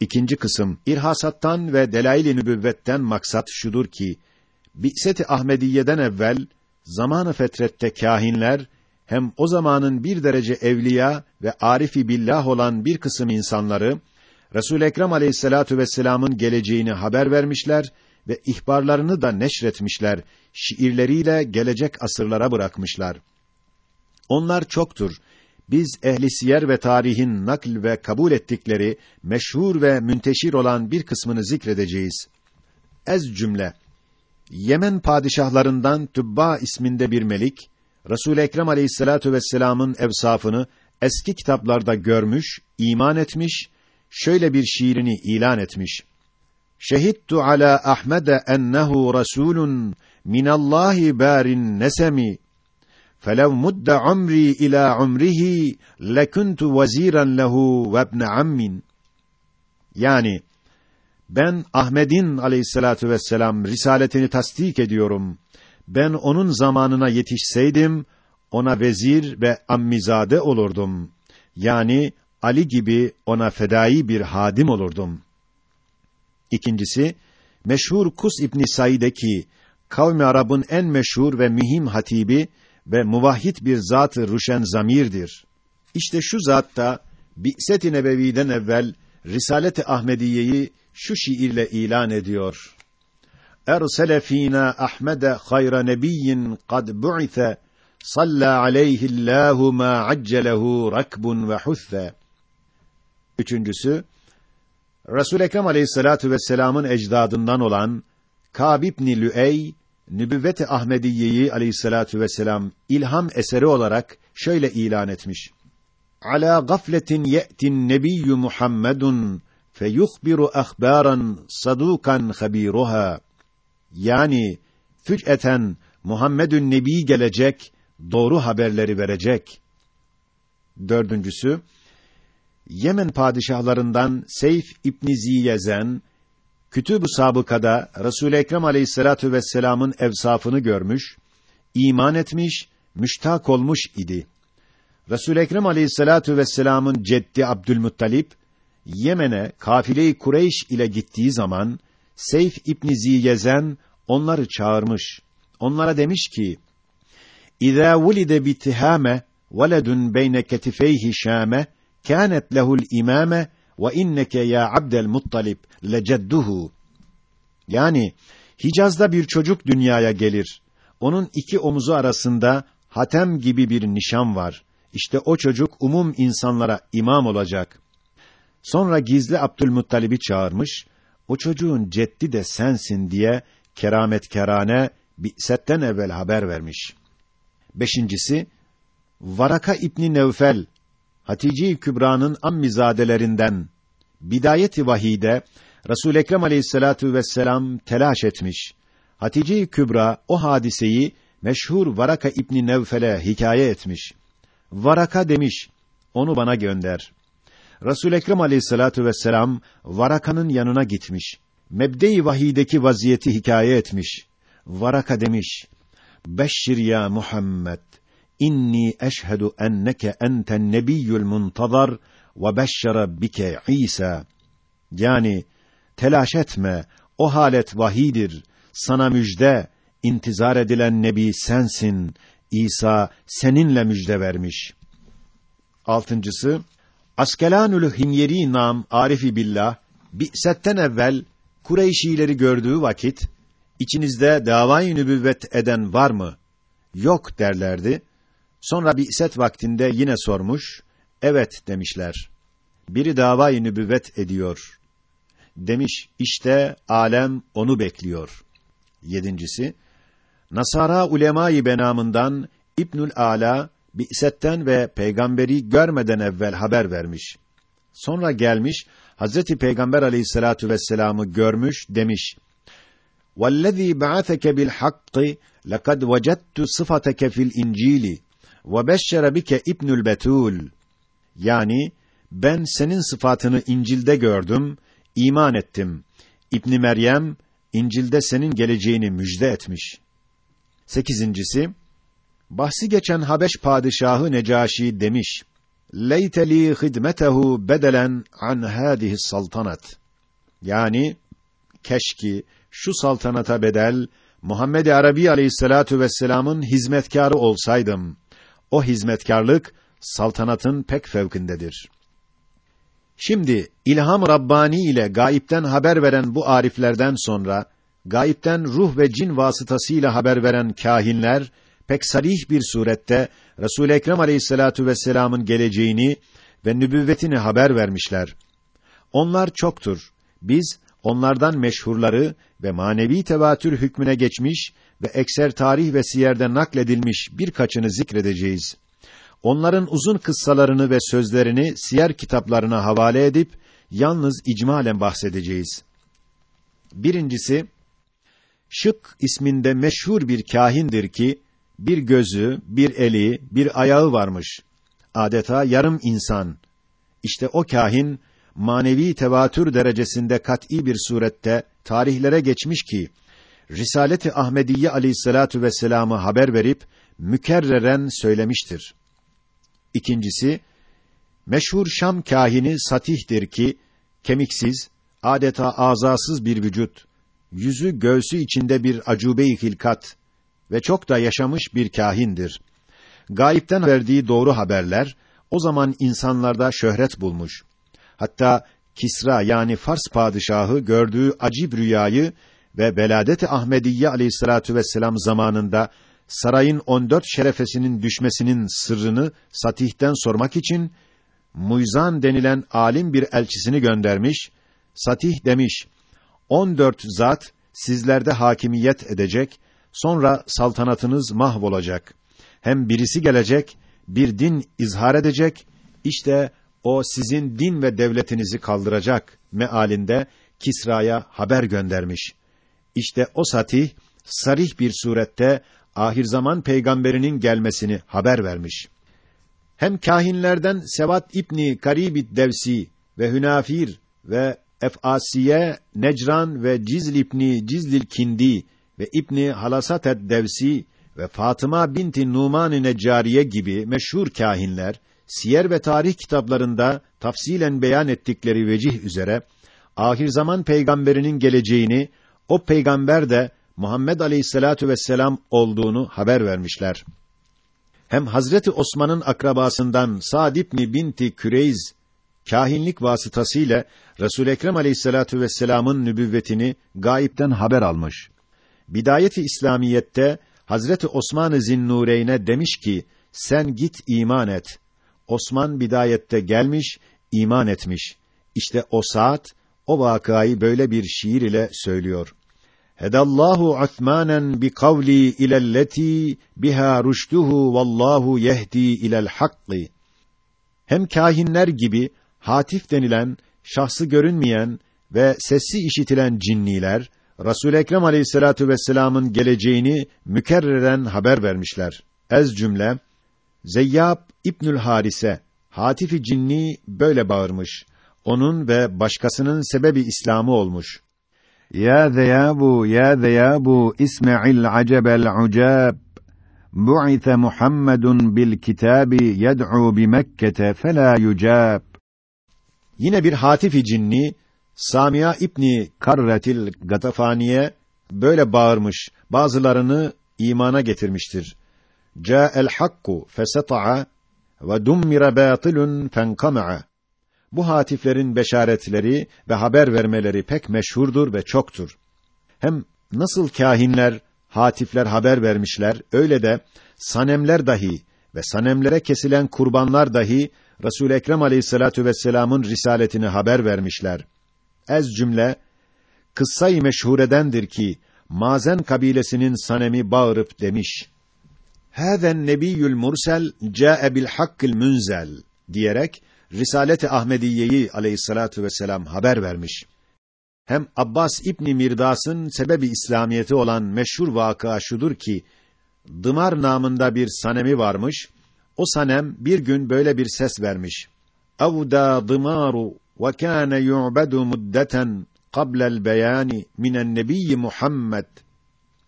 İkinci kısım irhasattan ve delail-i nübüvvetten maksat şudur ki Bi'set-i Ahmediye'den evvel zamanı fetrette kâhinler hem o zamanın bir derece evliya ve arifi billah olan bir kısım insanları Resul Ekrem Aleyhissalatu vesselam'ın geleceğini haber vermişler ve ihbarlarını da neşretmişler. Şiirleriyle gelecek asırlara bırakmışlar. Onlar çoktur. Biz ehli siyer ve tarihin nakl ve kabul ettikleri meşhur ve münteşir olan bir kısmını zikredeceğiz. Ez cümle Yemen padişahlarından Tübba isminde bir melik Resul Ekrem Aleyhissalatu vesselam'ın evsafını eski kitaplarda görmüş, iman etmiş, şöyle bir şiirini ilan etmiş. Şehittu ala Ahmede ennehu rasulun minallahi barin nesemi فَلَوْ مُدَّ عُمْرِي إِلَى عُمْرِهِ لَكُنْتُ وَزِيرًا لَهُ وَابْنَ عَمٍّ Yani, ben Ahmed'in aleyhissalatu vesselam risaletini tasdik ediyorum. Ben onun zamanına yetişseydim, ona vezir ve ammizade olurdum. Yani, Ali gibi ona fedai bir hadim olurdum. İkincisi, meşhur Kus İbn Said'e ki, kavmi Arap'ın en meşhur ve mühim hatibi ve muvahhid bir zat-ı zamirdir. İşte şu zat da Bi'set-i Nebevi'den evvel Risalet-i Ahmediye'yi şu şiirle ilan ediyor. Ersele fînâ Ahmede hayra nebiyyin kad bu'ise salla aleyhillâhu mâ accelehu rakbun ve husse. Üçüncüsü, Resul Ekrem Aleyhissalatu vesselam'ın ecdadından olan Kâb ibn Lüey Nübüvvet-i Ahmediyeyi Aleyhissalatu vesselam ilham eseri olarak şöyle ilan etmiş. Ala gafletin ye'tin nebiyyü Muhammedun feyuhbiru ahbaran sadukan habiruha. Yani füc'eten Muhammedün Nebi gelecek, doğru haberleri verecek. Dördüncüsü, Yemen padişahlarından Seyf İbn Ziyezen Kütüb-ü Sabıka'da Resul Ekrem Aleyhissalatu vesselam'ın evsafını görmüş, iman etmiş, müştak olmuş idi. Resul Ekrem Aleyhissalatu vesselam'ın ceddi Abdülmuttalip Yemen'e kafile-i Kureyş ile gittiği zaman Seyf İbn Ziyezen onları çağırmış. Onlara demiş ki: "İza vulide bitihame veledun beyne ketifeyhi şame kânet lehul imame ve inneke ya Abdel Muttalib lecedduhu. Yani Hicaz'da bir çocuk dünyaya gelir. Onun iki omuzu arasında hatem gibi bir nişan var. İşte o çocuk umum insanlara imam olacak. Sonra gizli Abdülmuttalib'i çağırmış. O çocuğun ceddi de sensin diye keramet kerane setten evvel haber vermiş. Beşincisi, Varaka İbni Nevfel Hatice-i Kübra'nın ammizadelerinden Bidayet-i Vahide Resul Ekrem Aleyhissalatu vesselam telaş etmiş. Hatice-i Kübra o hadiseyi meşhur Varaka İbni Nevfel'e hikaye etmiş. Varaka demiş, onu bana gönder. Resul Ekrem Aleyhissalatu vesselam Varaka'nın yanına gitmiş. Mebde-i vahideki vaziyeti hikaye etmiş. Varaka demiş: "Beşşir ya Muhammed inni eşhedü enneke enten nebiyyül muntazar ve beşşere bike İsa. Yani telaş etme, o halet vahidir. Sana müjde, intizar edilen nebi sensin. İsa seninle müjde vermiş. Altıncısı, Askelanül Himyeri nam Arifi billah, Bi'setten evvel Kureyşileri gördüğü vakit, içinizde davayı nübüvvet eden var mı? Yok derlerdi. Sonra bir iset vaktinde yine sormuş. Evet demişler. Biri davayı nübüvvet ediyor. Demiş işte alem onu bekliyor. Yedincisi Nasara ulemayı benamından İbnül Ala bi'setten ve peygamberi görmeden evvel haber vermiş. Sonra gelmiş Hazreti Peygamber Aleyhissalatu vesselam'ı görmüş demiş. "Vellezî ba'aseke bil hakki lekad vecettu sıfateke fil ve beşşere bike İbnül Betul. Yani ben senin sıfatını İncil'de gördüm, iman ettim. İbn Meryem İncil'de senin geleceğini müjde etmiş. Sekizincisi, bahsi geçen Habeş padişahı Necaşi demiş. Leyteli hidmetehu bedelen an hadihi saltanat. Yani keşki şu saltanata bedel Muhammed Arabi Aleyhisselatu vesselam'ın hizmetkarı olsaydım. O hizmetkarlık saltanatın pek fevkindedir. Şimdi ilham Rabbani ile gayipten haber veren bu ariflerden sonra gayipten ruh ve cin vasıtasıyla haber veren kahinler pek sarih bir surette Resul Ekrem Aleyhissalatu vesselam'ın geleceğini ve nübüvvetini haber vermişler. Onlar çoktur. Biz onlardan meşhurları ve manevi tevatür hükmüne geçmiş ve ekser tarih ve siyerde nakledilmiş birkaçını zikredeceğiz. Onların uzun kıssalarını ve sözlerini siyer kitaplarına havale edip yalnız icmalen bahsedeceğiz. Birincisi Şık isminde meşhur bir kahindir ki bir gözü, bir eli, bir ayağı varmış. Adeta yarım insan. İşte o kahin manevi tevatür derecesinde kat'î bir surette tarihlere geçmiş ki Risaleti Ahmediye Aleyhissalatu vesselam'ı haber verip mükerreren söylemiştir. İkincisi meşhur Şam kahini Satih'tir ki kemiksiz, adeta azasız bir vücut, yüzü göğsü içinde bir acube-i hilkat ve çok da yaşamış bir kahindir. Gayipten verdiği doğru haberler o zaman insanlarda şöhret bulmuş. Hatta Kisra yani Fars padişahı gördüğü acib rüyayı ve Veladet-i Ahmediye Aleyhissalatu vesselam zamanında sarayın 14 şerefesinin düşmesinin sırrını Satih'ten sormak için Muyzan denilen alim bir elçisini göndermiş. Satih demiş: 14 zat sizlerde hakimiyet edecek, sonra saltanatınız mahvolacak. Hem birisi gelecek, bir din izhar edecek, işte o sizin din ve devletinizi kaldıracak mealinde Kisra'ya haber göndermiş. İşte o Satih sarih bir surette ahir zaman peygamberinin gelmesini haber vermiş. Hem kahinlerden Sevat İbni Karibid Devsi ve Hünafir ve Ef'asiye, Necran ve Cizl İbni Cizlil Kindi ve İbni Halasatet Devsi ve Fatıma binti Numan-ı Neccariye gibi meşhur kahinler siyer ve tarih kitaplarında tafsilen beyan ettikleri vecih üzere ahir zaman peygamberinin geleceğini o peygamber de Muhammed Aleyhisselatu vesselam olduğunu haber vermişler. Hem Hazreti Osman'ın akrabasından Sa'd ibn binti Küreyz kahinlik vasıtasıyla Resul Ekrem Aleyhissalatu vesselam'ın nübüvvetini gayipten haber almış. Bidayeti İslamiyette Hazreti Osman-ı Zinnureyn'e demiş ki: "Sen git iman et." Osman bidayette gelmiş, iman etmiş. İşte o saat o vakayı böyle bir şiir ile söylüyor. Hedallahu Osmanen bi kavli ilelleti biha rüştuhu vallahu yehdi ilel hakki. Hem kahinler gibi hatif denilen şahsı görünmeyen ve sesi işitilen cinniler Resul Ekrem Aleyhissalatu vesselam'ın geleceğini mükerreren haber vermişler. Ez cümle Zeyyab İbnül Harise Hatifi cinni böyle bağırmış. Onun ve başkasının sebebi İslamı olmuş. Ya zeyabu ya zeyabu isma'il acebel ucab bu'ite Muhammedun bil kitabi yed'u bi Mekke'te fela yucab Yine bir hatifi cinni Samiya İbni Karretil Gatafaniye böyle bağırmış, bazılarını imana getirmiştir. Ca'el hakku fesata'a ve dummira batilun fenkama'a. Bu hatiflerin beşaretleri ve haber vermeleri pek meşhurdur ve çoktur. Hem nasıl kahinler, hatifler haber vermişler, öyle de sanemler dahi ve sanemlere kesilen kurbanlar dahi Resul Ekrem Aleyhissalatu vesselam'ın risaletini haber vermişler. Ez cümle kıssayı meşhuredendir ki Mazen kabilesinin sanemi bağırıp demiş: "Hâzen nebiyyül mursel câe bil hakkil münzel" diyerek Risalet-i Ahmediye'yi Aleyhissalatu vesselam haber vermiş. Hem Abbas İbni Mirdas'ın sebebi İslamiyeti olan meşhur vakıa şudur ki Dımar namında bir sanemi varmış o sanem bir gün böyle bir ses vermiş. Avda dımaru ve kâne yu'bedu muddeten qabla'l beyani minen nebiyyi Muhammed.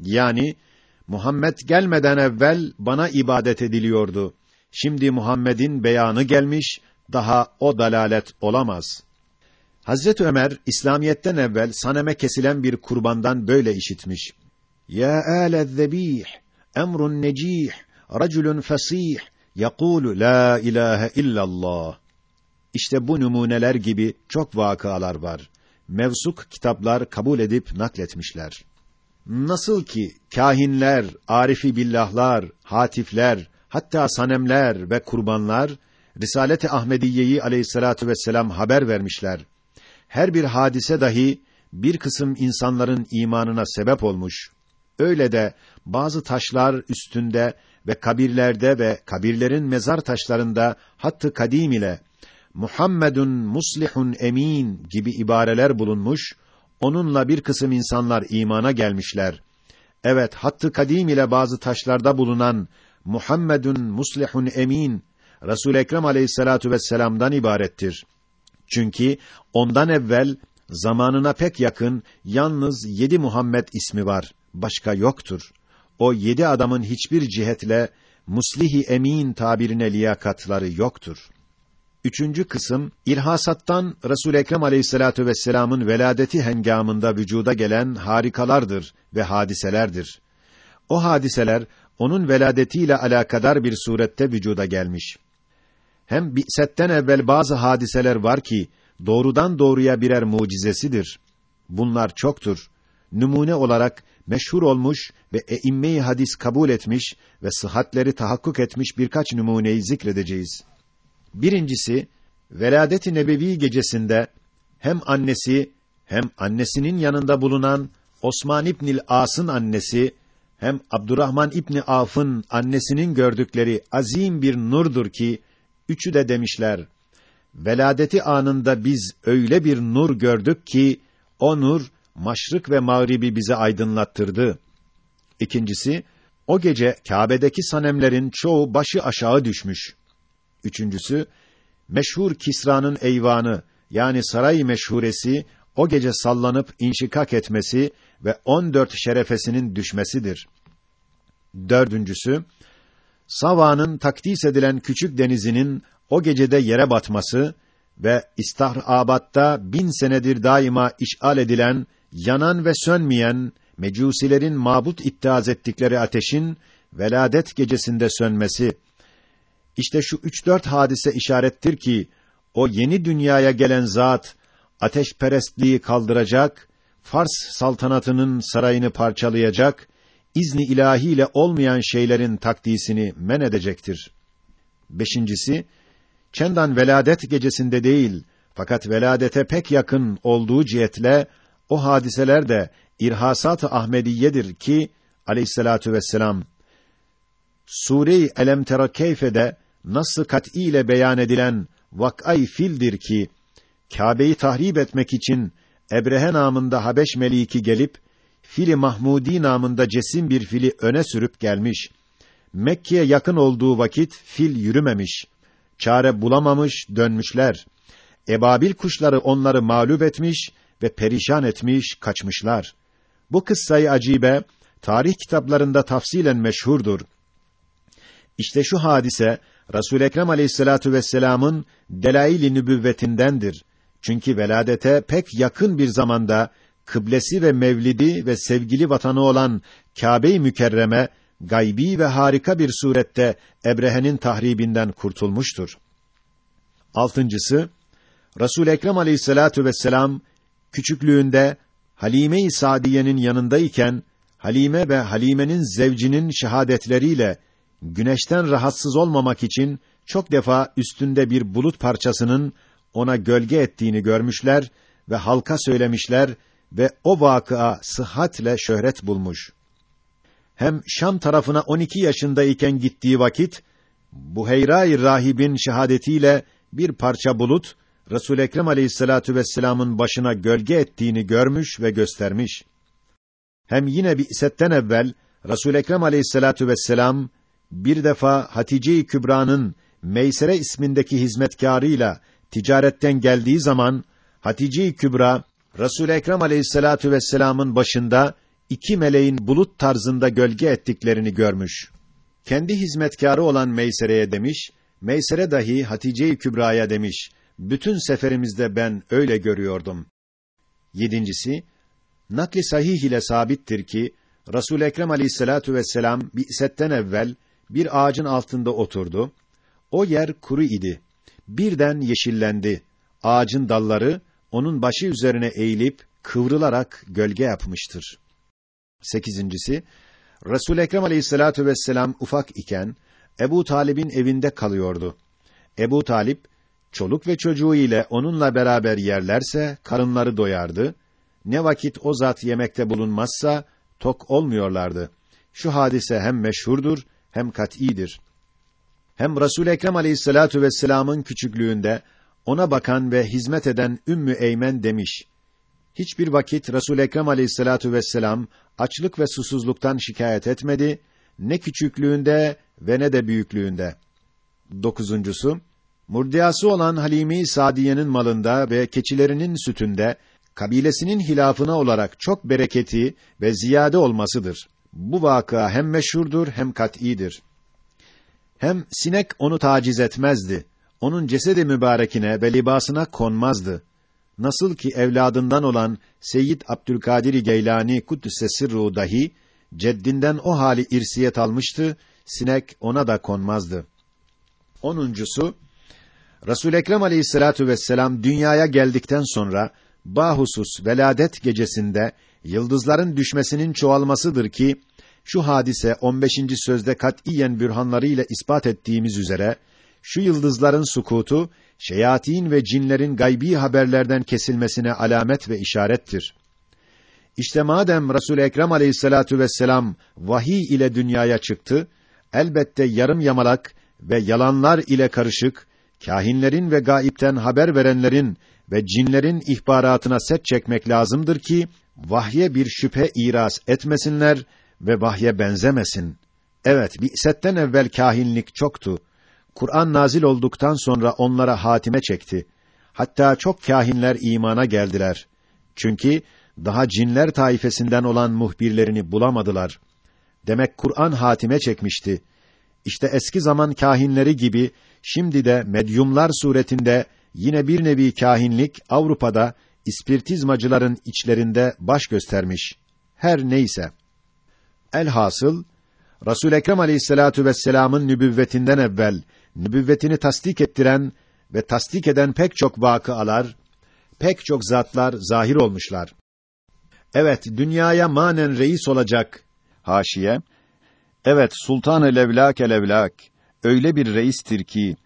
Yani Muhammed gelmeden evvel bana ibadet ediliyordu. Şimdi Muhammed'in beyanı gelmiş, daha o dalalet olamaz. Hazret Ömer İslamiyetten evvel saneme kesilen bir kurbandan böyle işitmiş. Ya âle'z-zebîh emrun necih raculun fasih yekulu la ilahe illallah. İşte bu numuneler gibi çok vakalar var. Mevsuk kitaplar kabul edip nakletmişler. Nasıl ki kahinler, arifi billahlar, hatifler, hatta sanemler ve kurbanlar Risalet-i Ahmediye'yi Aleyhissalatu vesselam haber vermişler. Her bir hadise dahi bir kısım insanların imanına sebep olmuş. Öyle de bazı taşlar üstünde ve kabirlerde ve kabirlerin mezar taşlarında hattı kadim ile Muhammedun muslihun emin gibi ibareler bulunmuş, onunla bir kısım insanlar imana gelmişler. Evet, hattı kadim ile bazı taşlarda bulunan Muhammedun muslihun emin Resul Ekrem Aleyhissalatu vesselam'dan ibarettir. Çünkü ondan evvel zamanına pek yakın yalnız yedi Muhammed ismi var, başka yoktur. O yedi adamın hiçbir cihetle muslihi emin tabirine liyakatları yoktur. Üçüncü kısım irhasattan Resul Ekrem Aleyhissalatu vesselam'ın veladeti hengamında vücuda gelen harikalardır ve hadiselerdir. O hadiseler onun veladetiyle alakadar bir surette vücuda gelmiş. Hem bi'setten evvel bazı hadiseler var ki doğrudan doğruya birer mucizesidir. Bunlar çoktur. Numune olarak meşhur olmuş ve eimme-i hadis kabul etmiş ve sıhhatleri tahakkuk etmiş birkaç numuneyi zikredeceğiz. Birincisi, Veladet-i Nebevi gecesinde hem annesi hem annesinin yanında bulunan Osman İbnül As'ın annesi hem Abdurrahman İbni Af'ın annesinin gördükleri azim bir nurdur ki üçü de demişler. Veladeti anında biz öyle bir nur gördük ki o nur maşrık ve mağribi bize aydınlattırdı. İkincisi, o gece Kâbe'deki sanemlerin çoğu başı aşağı düşmüş. Üçüncüsü, meşhur Kisra'nın eyvanı, yani saray meşhuresi, o gece sallanıp inşikak etmesi ve on dört şerefesinin düşmesidir. Dördüncüsü, Sava'nın takdis edilen küçük denizinin o gecede yere batması ve İstahrabat'ta bin senedir daima işgal edilen, yanan ve sönmeyen, mecusilerin mabut iddiaz ettikleri ateşin, veladet gecesinde sönmesi, işte şu üç dört hadise işarettir ki, o yeni dünyaya gelen zat, ateşperestliği kaldıracak, Fars saltanatının sarayını parçalayacak, izni ilahiyle olmayan şeylerin takdisini men edecektir. Beşincisi, Çendan veladet gecesinde değil, fakat veladete pek yakın olduğu cihetle, o hadiseler de irhasat-ı Ahmediyedir ki, aleyhissalatu vesselam, Sure-i Elem Tera Keyfe'de nasıl kat'î ile beyan edilen vak'ay fildir ki Kâbe'yi tahrip etmek için Ebrehe namında Habeş meliki gelip Fili Mahmudi namında cesim bir fili öne sürüp gelmiş. Mekke'ye yakın olduğu vakit fil yürümemiş. Çare bulamamış, dönmüşler. Ebabil kuşları onları mağlup etmiş ve perişan etmiş, kaçmışlar. Bu kıssayı acibe tarih kitaplarında tafsilen meşhurdur. İşte şu hadise Resul Ekrem Aleyhissalatu vesselam'ın delail-i nübüvvetindendir. Çünkü veladete pek yakın bir zamanda kıblesi ve mevlidi ve sevgili vatanı olan Kâbe-i Mükerreme gaybi ve harika bir surette Ebrehe'nin tahribinden kurtulmuştur. Altıncısı Resul Ekrem Aleyhissalatu vesselam küçüklüğünde Halime-i Sadiye'nin yanındayken Halime ve Halime'nin zevcinin şehadetleriyle güneşten rahatsız olmamak için çok defa üstünde bir bulut parçasının ona gölge ettiğini görmüşler ve halka söylemişler ve o vakıa sıhhatle şöhret bulmuş. Hem Şam tarafına 12 yaşındayken gittiği vakit Buheyra-i rahibin şehadetiyle bir parça bulut Resul Ekrem Aleyhissalatu vesselam'ın başına gölge ettiğini görmüş ve göstermiş. Hem yine bir setten evvel Resul Ekrem Aleyhissalatu vesselam bir defa Hatice-i Kübra'nın Meysere ismindeki hizmetkarıyla ticaretten geldiği zaman Hatice-i Kübra Resul Ekrem Aleyhissalatu vesselam'ın başında iki meleğin bulut tarzında gölge ettiklerini görmüş. kendi hizmetkarı olan Meysere'ye demiş, Meysere dahi Hatice-i Kübra'ya demiş, bütün seferimizde ben öyle görüyordum. Yedincisi, nakli sahih ile sabittir ki, Resul Ekrem Aleyhissalatu vesselam bi'setten evvel bir ağacın altında oturdu. O yer kuru idi. Birden yeşillendi. Ağacın dalları onun başı üzerine eğilip kıvrılarak gölge yapmıştır. Sekizincisi, Resul Ekrem Aleyhissalatu vesselam ufak iken Ebu Talib'in evinde kalıyordu. Ebu Talip çoluk ve çocuğu ile onunla beraber yerlerse karınları doyardı. Ne vakit o zat yemekte bulunmazsa tok olmuyorlardı. Şu hadise hem meşhurdur hem kat'idir. Hem Resul Ekrem Aleyhissalatu vesselam'ın küçüklüğünde ona bakan ve hizmet eden Ümmü Eymen demiş: Hiçbir vakit Resul Ekrem Aleyhissalatu vesselam açlık ve susuzluktan şikayet etmedi, ne küçüklüğünde ve ne de büyüklüğünde. Dokuzuncusu, murdiyası olan Halime-i Sadiye'nin malında ve keçilerinin sütünde kabilesinin hilafına olarak çok bereketi ve ziyade olmasıdır. Bu vakıa hem meşhurdur hem kat'idir. Hem sinek onu taciz etmezdi. Onun cesedi mübarekine ve libasına konmazdı. Nasıl ki evladından olan Seyyid Abdülkadir Geylani Kuddüs'e sırru dahi ceddinden o hali irsiyet almıştı, sinek ona da konmazdı. Onuncusu Resul Ekrem Aleyhissalatu vesselam dünyaya geldikten sonra bahusus veladet gecesinde yıldızların düşmesinin çoğalmasıdır ki şu hadise 15. sözde katiyen bürhanlarıyla ispat ettiğimiz üzere şu yıldızların sukutu şeyatin ve cinlerin gaybi haberlerden kesilmesine alamet ve işarettir. İşte madem Resul Ekrem Aleyhissalatu vesselam vahiy ile dünyaya çıktı, elbette yarım yamalak ve yalanlar ile karışık kahinlerin ve gaipten haber verenlerin ve cinlerin ihbaratına set çekmek lazımdır ki vahye bir şüphe iras etmesinler ve vahye benzemesin. Evet, bi'setten evvel kahinlik çoktu. Kur'an nazil olduktan sonra onlara hatime çekti. Hatta çok kahinler imana geldiler. Çünkü daha cinler taifesinden olan muhbirlerini bulamadılar. Demek Kur'an hatime çekmişti. İşte eski zaman kahinleri gibi şimdi de medyumlar suretinde yine bir nevi kahinlik Avrupa'da ispiritizmacıların içlerinde baş göstermiş. Her neyse. Elhasıl Resul Ekrem Aleyhissalatu vesselam'ın nübüvvetinden evvel nübüvvetini tasdik ettiren ve tasdik eden pek çok vakıalar, pek çok zatlar zahir olmuşlar. Evet, dünyaya manen reis olacak. Haşiye. Evet, Sultan-ı Levlak Levlak öyle bir reistir ki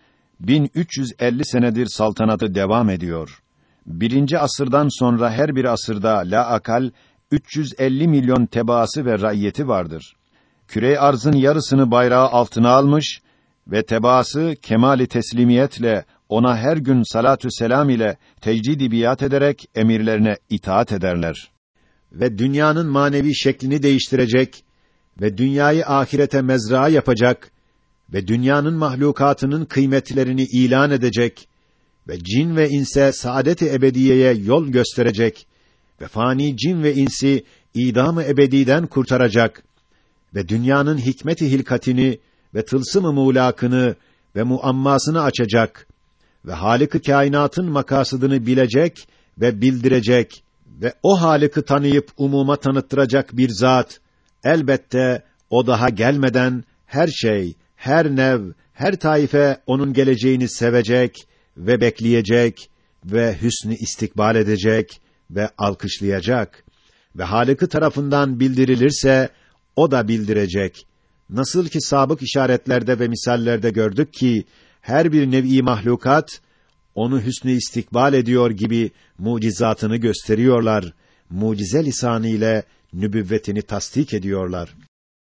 1350 senedir saltanatı devam ediyor. Birinci asırdan sonra her bir asırda la akal 350 milyon tebaası ve raiyeti vardır. Küre arzın yarısını bayrağı altına almış ve tebaası kemali teslimiyetle ona her gün salatü selam ile tecrid biat ederek emirlerine itaat ederler. Ve dünyanın manevi şeklini değiştirecek ve dünyayı ahirete mezra yapacak ve dünyanın mahlukatının kıymetlerini ilan edecek ve cin ve inse saadet-i ebediyeye yol gösterecek ve fani cin ve insi idam-ı ebediden kurtaracak ve dünyanın hikmet-i hilkatini ve tılsım-ı mulakını ve muammasını açacak ve Halık-ı kainatın makasıdını bilecek ve bildirecek ve o Halık'ı tanıyıp umuma tanıttıracak bir zat elbette o daha gelmeden her şey, her nev, her taife onun geleceğini sevecek ve bekleyecek ve hüsnü istikbal edecek ve alkışlayacak ve Halık'ı tarafından bildirilirse o da bildirecek. Nasıl ki sabık işaretlerde ve misallerde gördük ki her bir nevi mahlukat onu hüsnü istikbal ediyor gibi mucizatını gösteriyorlar. Mucize lisanı ile nübüvvetini tasdik ediyorlar.